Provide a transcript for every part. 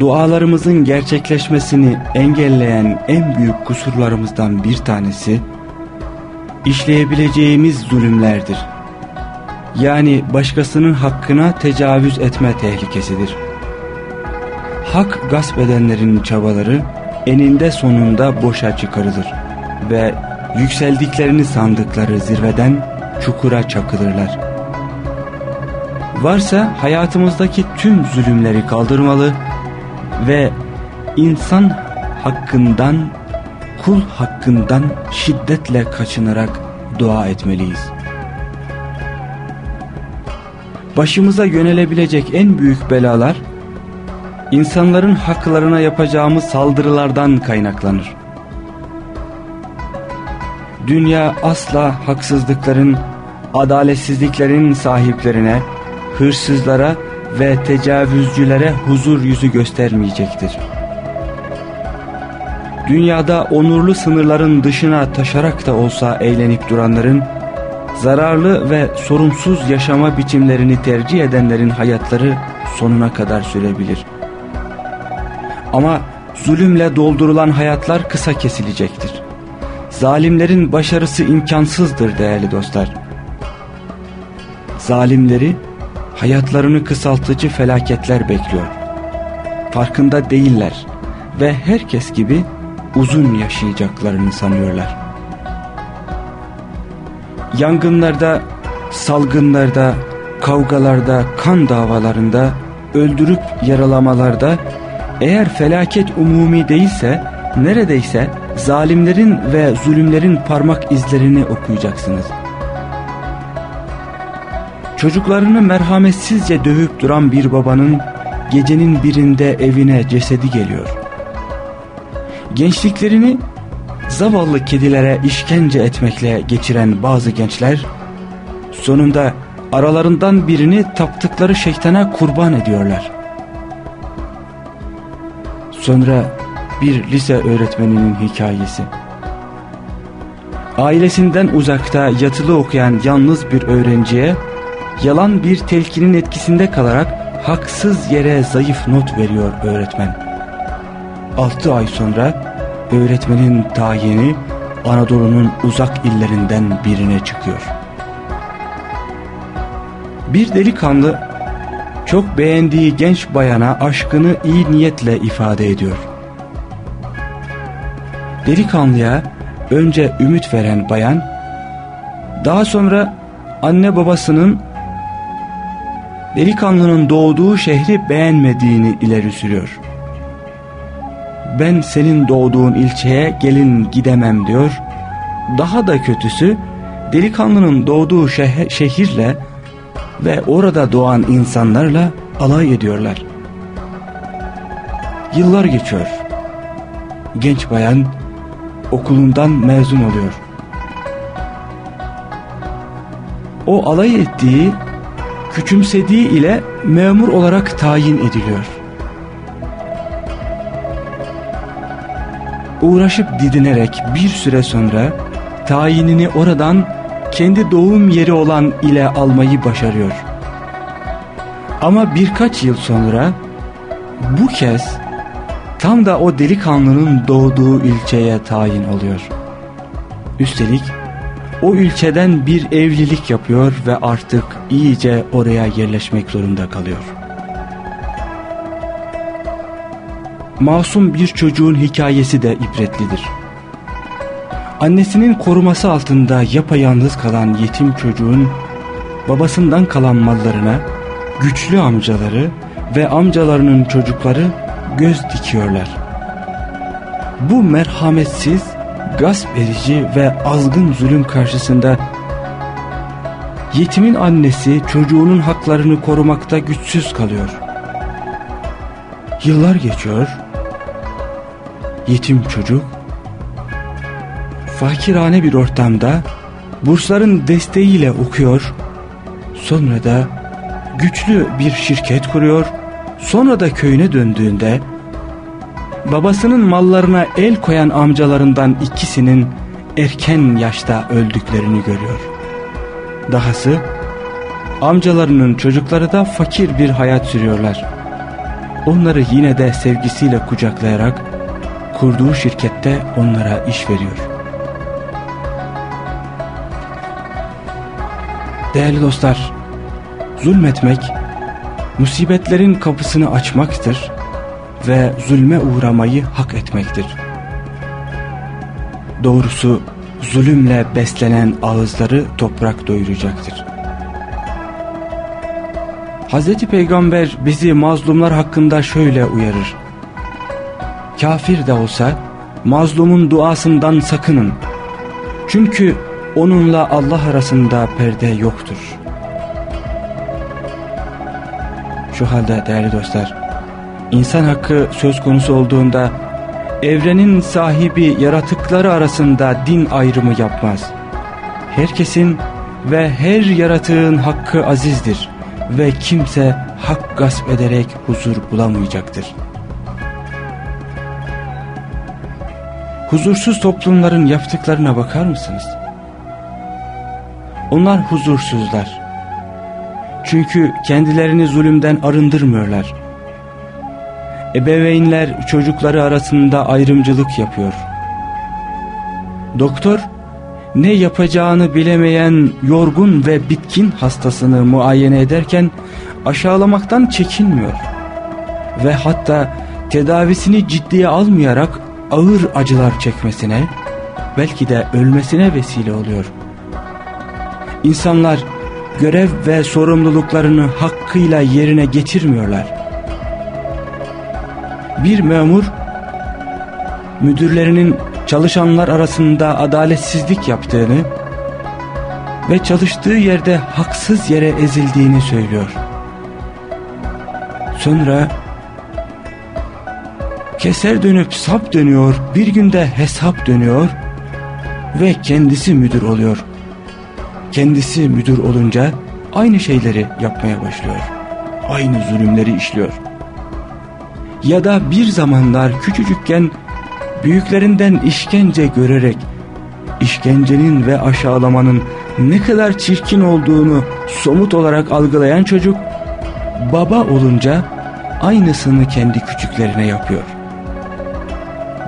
dualarımızın gerçekleşmesini engelleyen en büyük kusurlarımızdan bir tanesi, işleyebileceğimiz zulümlerdir. Yani başkasının hakkına tecavüz etme tehlikesidir. Hak gasp edenlerin çabaları eninde sonunda boşa çıkarılır ve yükseldiklerini sandıkları zirveden çukura çakılırlar. Varsa hayatımızdaki tüm zulümleri kaldırmalı ve insan hakkından kul hakkından şiddetle kaçınarak dua etmeliyiz. Başımıza yönelebilecek en büyük belalar, insanların haklarına yapacağımız saldırılardan kaynaklanır. Dünya asla haksızlıkların, adaletsizliklerin sahiplerine, hırsızlara ve tecavüzcülere huzur yüzü göstermeyecektir dünyada onurlu sınırların dışına taşarak da olsa eğlenip duranların, zararlı ve sorumsuz yaşama biçimlerini tercih edenlerin hayatları sonuna kadar sürebilir. Ama zulümle doldurulan hayatlar kısa kesilecektir. Zalimlerin başarısı imkansızdır değerli dostlar. Zalimleri hayatlarını kısaltıcı felaketler bekliyor. Farkında değiller ve herkes gibi uzun yaşayacaklarını sanıyorlar. Yangınlarda, salgınlarda, kavgalarda, kan davalarında, öldürüp yaralamalarda eğer felaket umumi değilse neredeyse zalimlerin ve zulümlerin parmak izlerini okuyacaksınız. Çocuklarını merhametsizce dövüp duran bir babanın gecenin birinde evine cesedi geliyor. Gençliklerini zavallı kedilere işkence etmekle geçiren bazı gençler sonunda aralarından birini taptıkları şeytana kurban ediyorlar. Sonra bir lise öğretmeninin hikayesi. Ailesinden uzakta yatılı okuyan yalnız bir öğrenciye yalan bir telkinin etkisinde kalarak haksız yere zayıf not veriyor öğretmen. 6 ay sonra öğretmenin tayini Anadolu'nun uzak illerinden birine çıkıyor. Bir delikanlı çok beğendiği genç bayana aşkını iyi niyetle ifade ediyor. Delikanlıya önce ümit veren bayan daha sonra anne babasının delikanlının doğduğu şehri beğenmediğini ileri sürüyor ben senin doğduğun ilçeye gelin gidemem diyor. Daha da kötüsü delikanlının doğduğu şeh şehirle ve orada doğan insanlarla alay ediyorlar. Yıllar geçiyor. Genç bayan okulundan mezun oluyor. O alay ettiği, küçümsediği ile memur olarak tayin ediliyor. uğraşıp didinerek bir süre sonra tayinini oradan kendi doğum yeri olan ile almayı başarıyor. Ama birkaç yıl sonra bu kez tam da o delikanlının doğduğu ilçeye tayin oluyor. Üstelik o ilçeden bir evlilik yapıyor ve artık iyice oraya yerleşmek zorunda kalıyor. masum bir çocuğun hikayesi de ibretlidir. Annesinin koruması altında yapayalnız kalan yetim çocuğun babasından kalan mallarına güçlü amcaları ve amcalarının çocukları göz dikiyorlar. Bu merhametsiz, gasp edici ve azgın zulüm karşısında yetimin annesi çocuğunun haklarını korumakta güçsüz kalıyor. Yıllar geçiyor yetim çocuk fakirane bir ortamda bursların desteğiyle okuyor sonra da güçlü bir şirket kuruyor sonra da köyüne döndüğünde babasının mallarına el koyan amcalarından ikisinin erken yaşta öldüklerini görüyor. Dahası amcalarının çocukları da fakir bir hayat sürüyorlar. Onları yine de sevgisiyle kucaklayarak kurduğu şirkette onlara iş veriyor. Değerli dostlar, zulmetmek musibetlerin kapısını açmaktır ve zulme uğramayı hak etmektir. Doğrusu zulümle beslenen ağızları toprak doyuracaktır. Hz. Peygamber bizi mazlumlar hakkında şöyle uyarır. Kafir de olsa mazlumun duasından sakının. Çünkü onunla Allah arasında perde yoktur. Şu halde değerli dostlar, insan hakkı söz konusu olduğunda evrenin sahibi yaratıkları arasında din ayrımı yapmaz. Herkesin ve her yaratığın hakkı azizdir ve kimse hak gasp ederek huzur bulamayacaktır. Huzursuz toplumların yaptıklarına bakar mısınız? Onlar huzursuzlar. Çünkü kendilerini zulümden arındırmıyorlar. Ebeveynler çocukları arasında ayrımcılık yapıyor. Doktor ne yapacağını bilemeyen yorgun ve bitkin hastasını muayene ederken aşağılamaktan çekinmiyor. Ve hatta tedavisini ciddiye almayarak ağır acılar çekmesine, belki de ölmesine vesile oluyor. İnsanlar görev ve sorumluluklarını hakkıyla yerine getirmiyorlar. Bir memur müdürlerinin çalışanlar arasında adaletsizlik yaptığını ve çalıştığı yerde haksız yere ezildiğini söylüyor. Sonra keser dönüp sap dönüyor, bir günde hesap dönüyor ve kendisi müdür oluyor. Kendisi müdür olunca aynı şeyleri yapmaya başlıyor. Aynı zulümleri işliyor. Ya da bir zamanlar küçücükken büyüklerinden işkence görerek işkencenin ve aşağılamanın ne kadar çirkin olduğunu somut olarak algılayan çocuk baba olunca aynısını kendi küçüklerine yapıyor.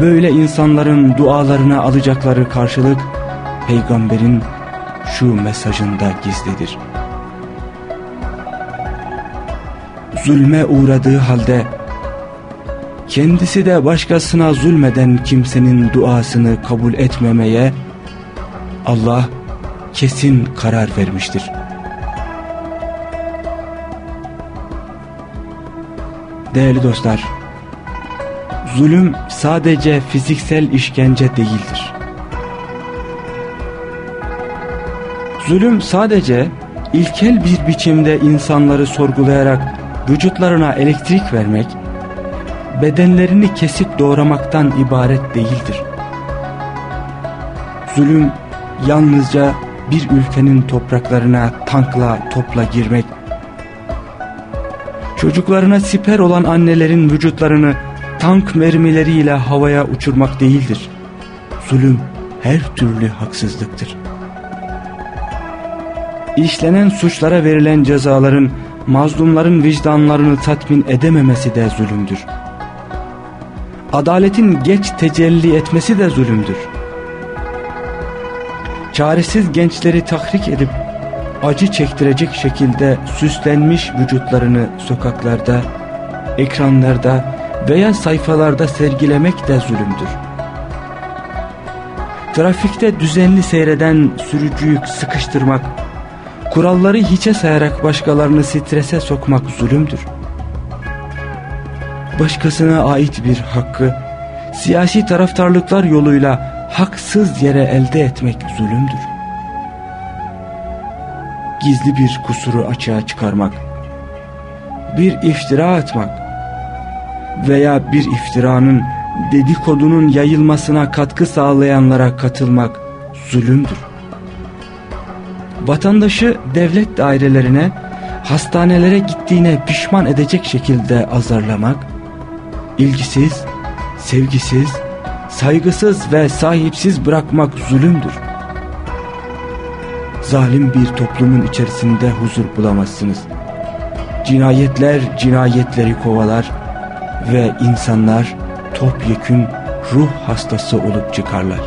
Böyle insanların dualarına alacakları karşılık peygamberin şu mesajında gizlidir. Zulme uğradığı halde kendisi de başkasına zulmeden kimsenin duasını kabul etmemeye Allah kesin karar vermiştir. Değerli dostlar, zulüm sadece fiziksel işkence değildir. Zulüm sadece ilkel bir biçimde insanları sorgulayarak vücutlarına elektrik vermek, bedenlerini kesip doğramaktan ibaret değildir. Zulüm yalnızca bir ülkenin topraklarına tankla topla girmek, çocuklarına siper olan annelerin vücutlarını tank mermileriyle havaya uçurmak değildir. Zulüm her türlü haksızlıktır. İşlenen suçlara verilen cezaların mazlumların vicdanlarını tatmin edememesi de zulümdür. Adaletin geç tecelli etmesi de zulümdür. Çaresiz gençleri tahrik edip acı çektirecek şekilde süslenmiş vücutlarını sokaklarda, ekranlarda veya sayfalarda sergilemek de zulümdür. Trafikte düzenli seyreden sürücüyü sıkıştırmak, kuralları hiçe sayarak başkalarını strese sokmak zulümdür. Başkasına ait bir hakkı, siyasi taraftarlıklar yoluyla haksız yere elde etmek zulümdür. Gizli bir kusuru açığa çıkarmak, bir iftira atmak veya bir iftiranın Dedikodunun yayılmasına katkı sağlayanlara katılmak zulümdür. Vatandaşı devlet dairelerine, hastanelere gittiğine pişman edecek şekilde azarlamak, ilgisiz, sevgisiz, saygısız ve sahipsiz bırakmak zulümdür. Zalim bir toplumun içerisinde huzur bulamazsınız. Cinayetler cinayetleri kovalar ve insanlar topyekün ruh hastası olup çıkarlar.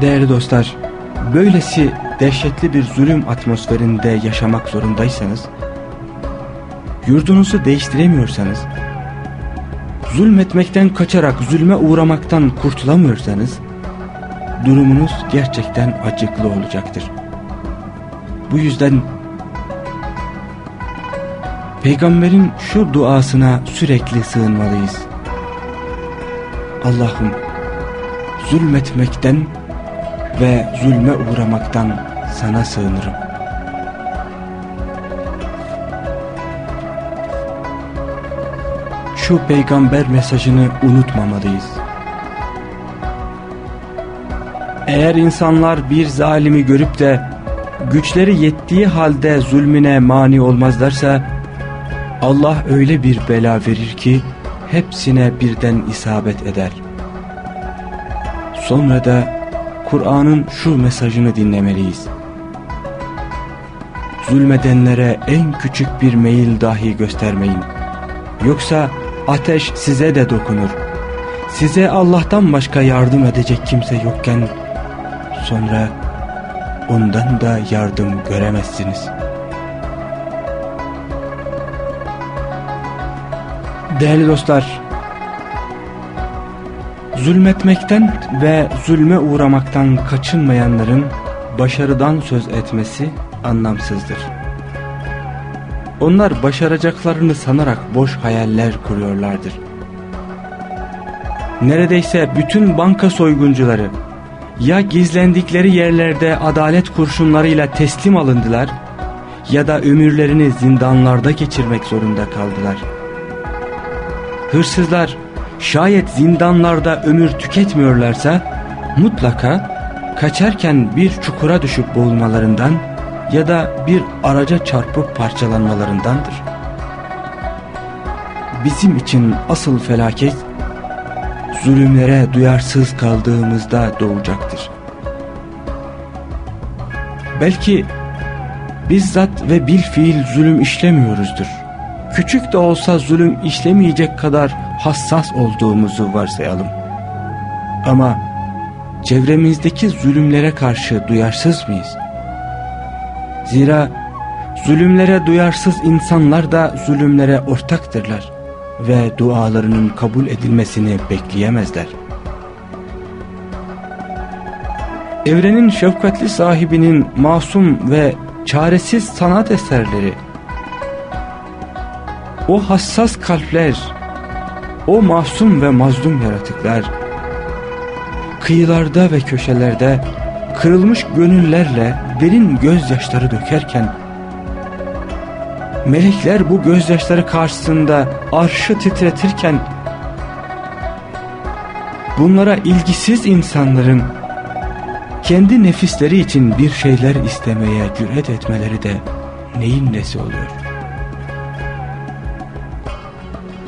Değerli dostlar, böylesi dehşetli bir zulüm atmosferinde yaşamak zorundaysanız, yurdunuzu değiştiremiyorsanız, zulmetmekten kaçarak zulme uğramaktan kurtulamıyorsanız, durumunuz gerçekten acıklı olacaktır. Bu yüzden Peygamberin şu duasına sürekli sığınmalıyız. Allah'ım zulmetmekten ve zulme uğramaktan sana sığınırım. Şu peygamber mesajını unutmamalıyız. Eğer insanlar bir zalimi görüp de güçleri yettiği halde zulmüne mani olmazlarsa Allah öyle bir bela verir ki hepsine birden isabet eder. Sonra da Kur'an'ın şu mesajını dinlemeliyiz. Zulmedenlere en küçük bir meyil dahi göstermeyin. Yoksa ateş size de dokunur. Size Allah'tan başka yardım edecek kimse yokken sonra ondan da yardım göremezsiniz. Değerli dostlar, Zulmetmekten ve zulme uğramaktan kaçınmayanların başarıdan söz etmesi anlamsızdır. Onlar başaracaklarını sanarak boş hayaller kuruyorlardır. Neredeyse bütün banka soyguncuları ya gizlendikleri yerlerde adalet kurşunlarıyla teslim alındılar ya da ömürlerini zindanlarda geçirmek zorunda kaldılar. Hırsızlar şayet zindanlarda ömür tüketmiyorlarsa mutlaka kaçarken bir çukura düşüp boğulmalarından ya da bir araca çarpıp parçalanmalarındandır. Bizim için asıl felaket zulümlere duyarsız kaldığımızda doğacaktır. Belki bizzat ve bil fiil zulüm işlemiyoruzdur. Küçük de olsa zulüm işlemeyecek kadar hassas olduğumuzu varsayalım. Ama çevremizdeki zulümlere karşı duyarsız mıyız? Zira zulümlere duyarsız insanlar da zulümlere ortaktırlar ve dualarının kabul edilmesini bekleyemezler. Evrenin şefkatli sahibinin masum ve çaresiz sanat eserleri, o hassas kalpler, o masum ve mazlum yaratıklar kıyılarda ve köşelerde kırılmış gönüllerle derin gözyaşları dökerken melekler bu gözyaşları karşısında arşı titretirken bunlara ilgisiz insanların kendi nefisleri için bir şeyler istemeye cüret etmeleri de neyin nesi oluyor?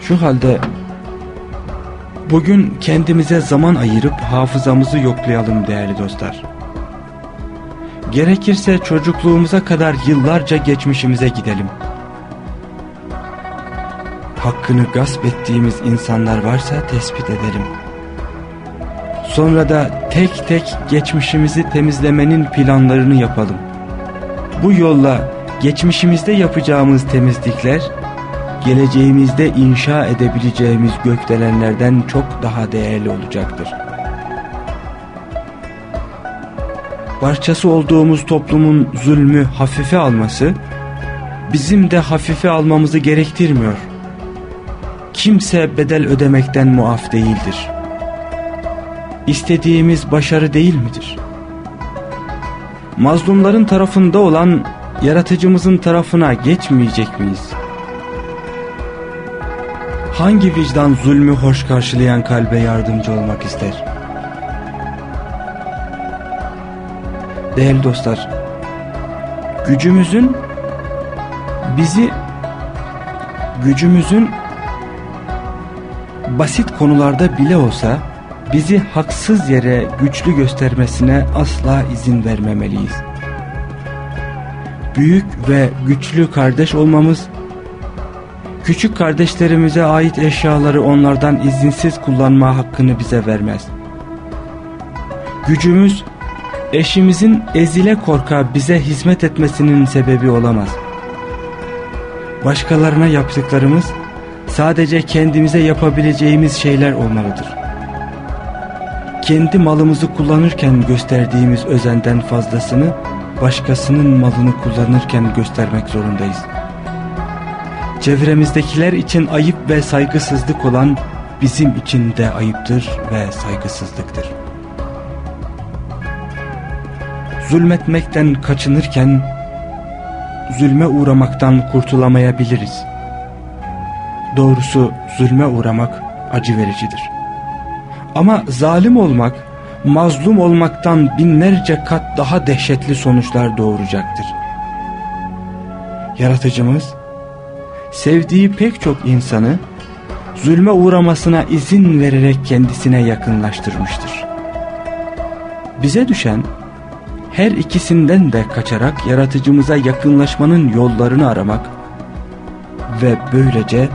Şu halde Bugün kendimize zaman ayırıp hafızamızı yoklayalım değerli dostlar. Gerekirse çocukluğumuza kadar yıllarca geçmişimize gidelim. Hakkını gasp ettiğimiz insanlar varsa tespit edelim. Sonra da tek tek geçmişimizi temizlemenin planlarını yapalım. Bu yolla geçmişimizde yapacağımız temizlikler geleceğimizde inşa edebileceğimiz gökdelenlerden çok daha değerli olacaktır. Parçası olduğumuz toplumun zulmü hafife alması, bizim de hafife almamızı gerektirmiyor. Kimse bedel ödemekten muaf değildir. İstediğimiz başarı değil midir? Mazlumların tarafında olan yaratıcımızın tarafına geçmeyecek miyiz? hangi vicdan zulmü hoş karşılayan kalbe yardımcı olmak ister? Değerli dostlar, gücümüzün bizi gücümüzün basit konularda bile olsa bizi haksız yere güçlü göstermesine asla izin vermemeliyiz. Büyük ve güçlü kardeş olmamız, küçük kardeşlerimize ait eşyaları onlardan izinsiz kullanma hakkını bize vermez. Gücümüz, eşimizin ezile korka bize hizmet etmesinin sebebi olamaz. Başkalarına yaptıklarımız, sadece kendimize yapabileceğimiz şeyler olmalıdır. Kendi malımızı kullanırken gösterdiğimiz özenden fazlasını başkasının malını kullanırken göstermek zorundayız. Çevremizdekiler için ayıp ve saygısızlık olan bizim için de ayıptır ve saygısızlıktır. Zulmetmekten kaçınırken zulme uğramaktan kurtulamayabiliriz. Doğrusu zulme uğramak acı vericidir. Ama zalim olmak, mazlum olmaktan binlerce kat daha dehşetli sonuçlar doğuracaktır. Yaratıcımız, sevdiği pek çok insanı zulme uğramasına izin vererek kendisine yakınlaştırmıştır. Bize düşen her ikisinden de kaçarak yaratıcımıza yakınlaşmanın yollarını aramak ve böylece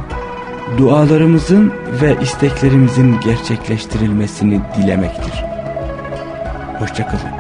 dualarımızın ve isteklerimizin gerçekleştirilmesini dilemektir. Hoşçakalın.